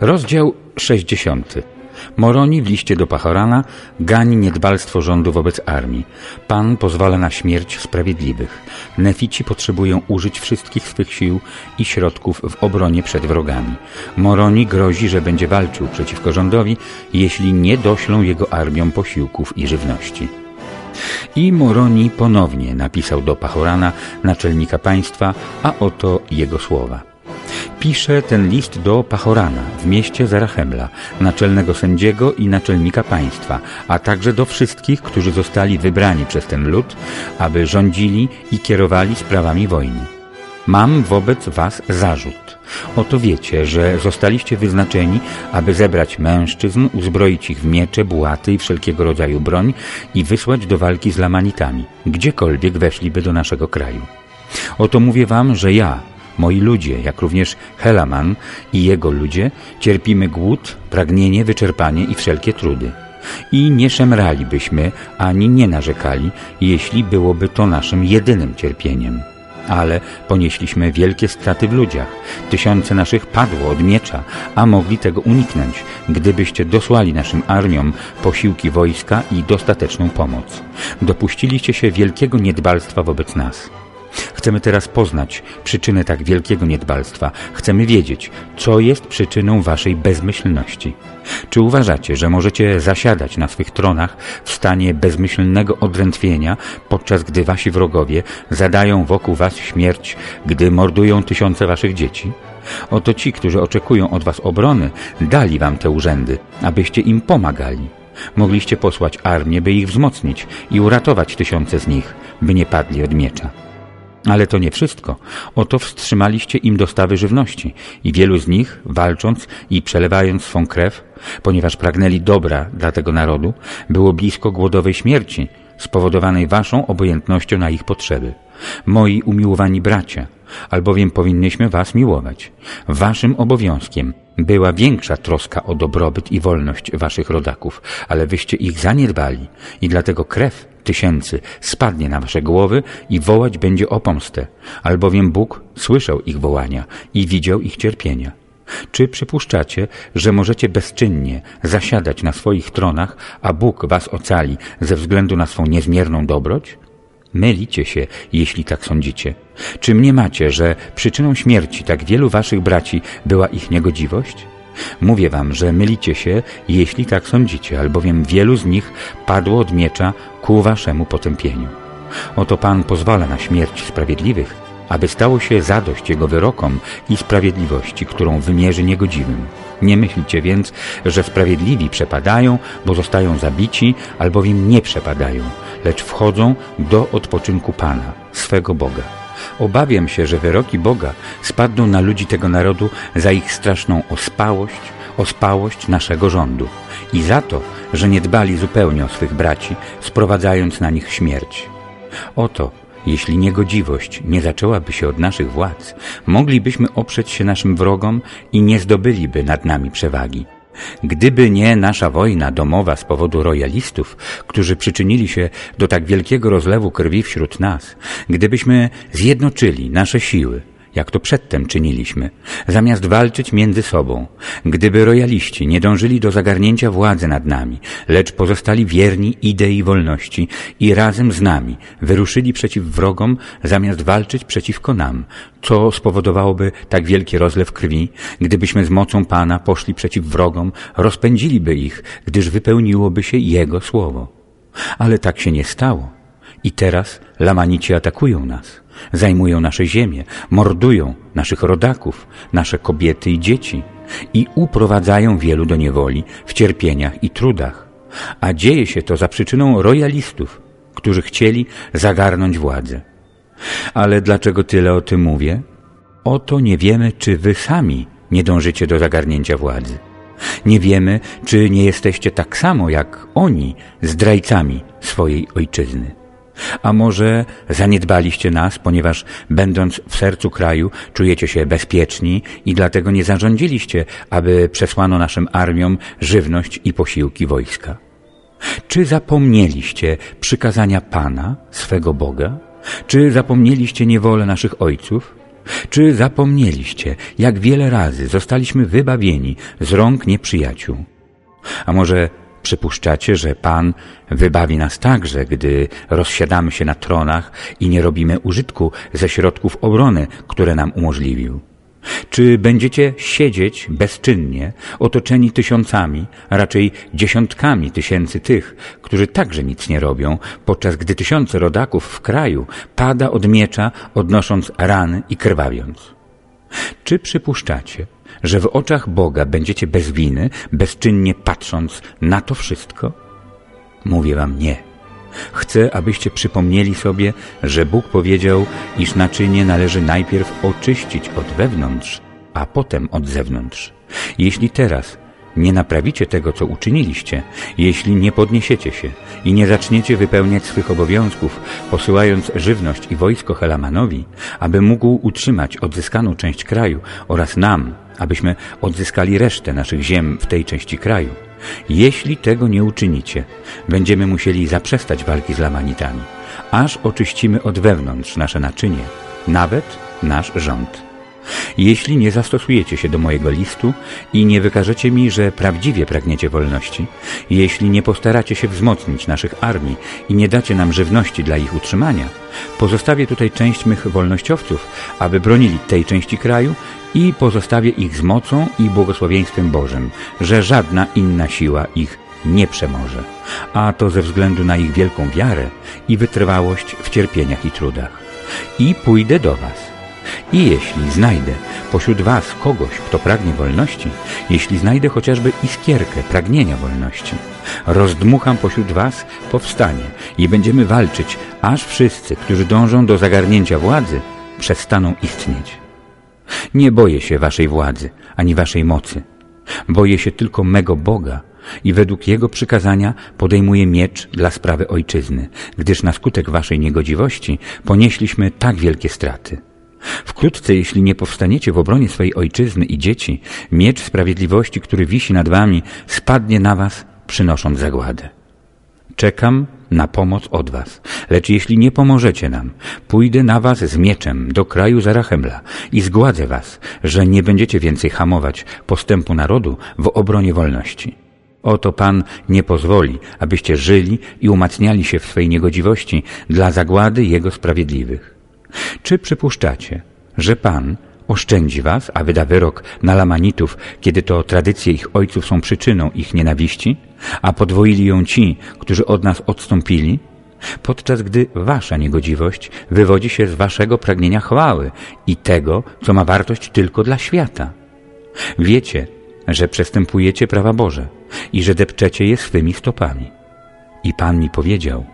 Rozdział 60. Moroni w liście do Pachorana gani niedbalstwo rządu wobec armii. Pan pozwala na śmierć sprawiedliwych. Nefici potrzebują użyć wszystkich swych sił i środków w obronie przed wrogami. Moroni grozi, że będzie walczył przeciwko rządowi, jeśli nie doślą jego armiom posiłków i żywności. I Moroni ponownie napisał do Pachorana, naczelnika państwa, a oto jego słowa. Pisze ten list do Pachorana w mieście Zarachemla, naczelnego sędziego i naczelnika państwa, a także do wszystkich, którzy zostali wybrani przez ten lud, aby rządzili i kierowali sprawami wojny. Mam wobec was zarzut. Oto wiecie, że zostaliście wyznaczeni, aby zebrać mężczyzn, uzbroić ich w miecze, bułaty i wszelkiego rodzaju broń i wysłać do walki z Lamanitami, gdziekolwiek weszliby do naszego kraju. Oto mówię wam, że ja, moi ludzie, jak również Helaman i jego ludzie, cierpimy głód, pragnienie, wyczerpanie i wszelkie trudy. I nie szemralibyśmy, ani nie narzekali, jeśli byłoby to naszym jedynym cierpieniem. Ale ponieśliśmy wielkie straty w ludziach. Tysiące naszych padło od miecza, a mogli tego uniknąć, gdybyście dosłali naszym armiom posiłki wojska i dostateczną pomoc. Dopuściliście się wielkiego niedbalstwa wobec nas. Chcemy teraz poznać przyczynę tak wielkiego niedbalstwa. Chcemy wiedzieć, co jest przyczyną waszej bezmyślności. Czy uważacie, że możecie zasiadać na swych tronach w stanie bezmyślnego odrętwienia, podczas gdy wasi wrogowie zadają wokół was śmierć, gdy mordują tysiące waszych dzieci? Oto ci, którzy oczekują od was obrony, dali wam te urzędy, abyście im pomagali. Mogliście posłać armię, by ich wzmocnić i uratować tysiące z nich, by nie padli od miecza. Ale to nie wszystko. Oto wstrzymaliście im dostawy żywności i wielu z nich, walcząc i przelewając swą krew, ponieważ pragnęli dobra dla tego narodu, było blisko głodowej śmierci, spowodowanej waszą obojętnością na ich potrzeby. Moi umiłowani bracia, albowiem powinnyśmy was miłować. Waszym obowiązkiem była większa troska o dobrobyt i wolność waszych rodaków, ale wyście ich zaniedbali i dlatego krew tysięcy spadnie na wasze głowy i wołać będzie o pomstę, albowiem Bóg słyszał ich wołania i widział ich cierpienia. Czy przypuszczacie, że możecie bezczynnie zasiadać na swoich tronach, a Bóg was ocali ze względu na swą niezmierną dobroć? Mylicie się, jeśli tak sądzicie. Czy mniemacie, że przyczyną śmierci tak wielu waszych braci była ich niegodziwość? Mówię wam, że mylicie się, jeśli tak sądzicie, albowiem wielu z nich padło od miecza ku waszemu potępieniu. Oto Pan pozwala na śmierć sprawiedliwych, aby stało się zadość Jego wyrokom i sprawiedliwości, którą wymierzy niegodziwym. Nie myślcie więc, że sprawiedliwi przepadają, bo zostają zabici, albowiem nie przepadają, lecz wchodzą do odpoczynku Pana, swego Boga. Obawiam się, że wyroki Boga spadną na ludzi tego narodu za ich straszną ospałość, ospałość naszego rządu i za to, że nie dbali zupełnie o swych braci, sprowadzając na nich śmierć. Oto, jeśli niegodziwość nie zaczęłaby się od naszych władz, moglibyśmy oprzeć się naszym wrogom i nie zdobyliby nad nami przewagi. Gdyby nie nasza wojna domowa z powodu royalistów, którzy przyczynili się do tak wielkiego rozlewu krwi wśród nas, gdybyśmy zjednoczyli nasze siły, jak to przedtem czyniliśmy, zamiast walczyć między sobą, gdyby rojaliści nie dążyli do zagarnięcia władzy nad nami, lecz pozostali wierni idei wolności i razem z nami wyruszyli przeciw wrogom, zamiast walczyć przeciwko nam, co spowodowałoby tak wielki rozlew krwi, gdybyśmy z mocą Pana poszli przeciw wrogom, rozpędziliby ich, gdyż wypełniłoby się Jego słowo. Ale tak się nie stało. I teraz Lamanici atakują nas, zajmują nasze ziemię, mordują naszych rodaków, nasze kobiety i dzieci i uprowadzają wielu do niewoli w cierpieniach i trudach. A dzieje się to za przyczyną royalistów, którzy chcieli zagarnąć władzę. Ale dlaczego tyle o tym mówię? Oto nie wiemy, czy wy sami nie dążycie do zagarnięcia władzy. Nie wiemy, czy nie jesteście tak samo jak oni zdrajcami swojej ojczyzny. A może zaniedbaliście nas, ponieważ będąc w sercu kraju czujecie się bezpieczni i dlatego nie zarządziliście, aby przesłano naszym armiom żywność i posiłki wojska? Czy zapomnieliście przykazania Pana, swego Boga? Czy zapomnieliście niewolę naszych ojców? Czy zapomnieliście, jak wiele razy zostaliśmy wybawieni z rąk nieprzyjaciół? A może przypuszczacie, że Pan wybawi nas także, gdy rozsiadamy się na tronach i nie robimy użytku ze środków obrony, które nam umożliwił? Czy będziecie siedzieć bezczynnie, otoczeni tysiącami, a raczej dziesiątkami tysięcy tych, którzy także nic nie robią, podczas gdy tysiące rodaków w kraju pada od miecza, odnosząc rany i krwawiąc? Czy przypuszczacie, że w oczach Boga będziecie bez winy, bezczynnie patrząc na to wszystko? Mówię wam nie. Chcę, abyście przypomnieli sobie, że Bóg powiedział, iż naczynie należy najpierw oczyścić od wewnątrz, a potem od zewnątrz. Jeśli teraz nie naprawicie tego, co uczyniliście, jeśli nie podniesiecie się i nie zaczniecie wypełniać swych obowiązków, posyłając żywność i wojsko Helamanowi, aby mógł utrzymać odzyskaną część kraju oraz nam, abyśmy odzyskali resztę naszych ziem w tej części kraju, jeśli tego nie uczynicie, będziemy musieli zaprzestać walki z Lamanitami, aż oczyścimy od wewnątrz nasze naczynie, nawet nasz rząd. Jeśli nie zastosujecie się do mojego listu i nie wykażecie mi, że prawdziwie pragniecie wolności, jeśli nie postaracie się wzmocnić naszych armii i nie dacie nam żywności dla ich utrzymania, pozostawię tutaj część mych wolnościowców, aby bronili tej części kraju i pozostawię ich z mocą i błogosławieństwem Bożym, że żadna inna siła ich nie przemoże, a to ze względu na ich wielką wiarę i wytrwałość w cierpieniach i trudach. I pójdę do was. I jeśli znajdę pośród was kogoś, kto pragnie wolności, jeśli znajdę chociażby iskierkę pragnienia wolności, rozdmucham pośród was powstanie i będziemy walczyć, aż wszyscy, którzy dążą do zagarnięcia władzy, przestaną istnieć. Nie boję się waszej władzy, ani waszej mocy. Boję się tylko mego Boga i według Jego przykazania podejmuję miecz dla sprawy Ojczyzny, gdyż na skutek waszej niegodziwości ponieśliśmy tak wielkie straty. Wkrótce, jeśli nie powstaniecie w obronie swojej ojczyzny i dzieci, miecz sprawiedliwości, który wisi nad wami, spadnie na was, przynosząc zagładę. Czekam na pomoc od was. Lecz jeśli nie pomożecie nam, pójdę na was z mieczem do kraju Zarachemla i zgładzę was, że nie będziecie więcej hamować postępu narodu w obronie wolności. Oto Pan nie pozwoli, abyście żyli i umacniali się w swej niegodziwości dla zagłady Jego sprawiedliwych. Czy przypuszczacie, że Pan oszczędzi was, a wyda wyrok na Lamanitów, kiedy to tradycje ich ojców są przyczyną ich nienawiści, a podwoili ją ci, którzy od nas odstąpili, podczas gdy wasza niegodziwość wywodzi się z waszego pragnienia chwały i tego, co ma wartość tylko dla świata. Wiecie, że przestępujecie prawa Boże i że depczecie je swymi stopami. I Pan mi powiedział,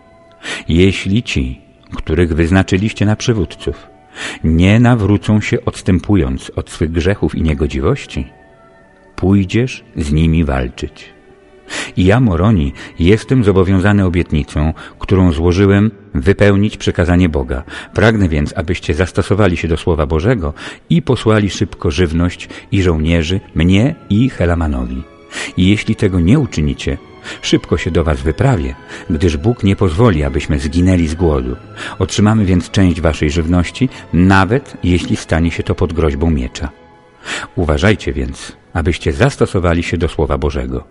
jeśli ci, których wyznaczyliście na przywódców, nie nawrócą się odstępując od swych grzechów i niegodziwości, pójdziesz z nimi walczyć. I ja, Moroni, jestem zobowiązany obietnicą, którą złożyłem wypełnić przekazanie Boga. Pragnę więc, abyście zastosowali się do Słowa Bożego i posłali szybko żywność i żołnierzy, mnie i Helamanowi. I jeśli tego nie uczynicie, Szybko się do was wyprawię, gdyż Bóg nie pozwoli, abyśmy zginęli z głodu. Otrzymamy więc część waszej żywności, nawet jeśli stanie się to pod groźbą miecza. Uważajcie więc, abyście zastosowali się do Słowa Bożego.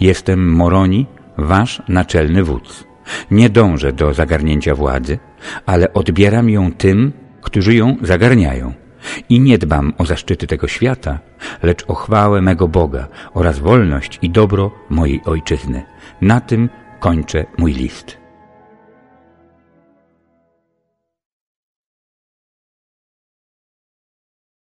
Jestem Moroni, wasz naczelny wódz. Nie dążę do zagarnięcia władzy, ale odbieram ją tym, którzy ją zagarniają. I nie dbam o zaszczyty tego świata, lecz o chwałę mego Boga oraz wolność i dobro mojej Ojczyzny. Na tym kończę mój list.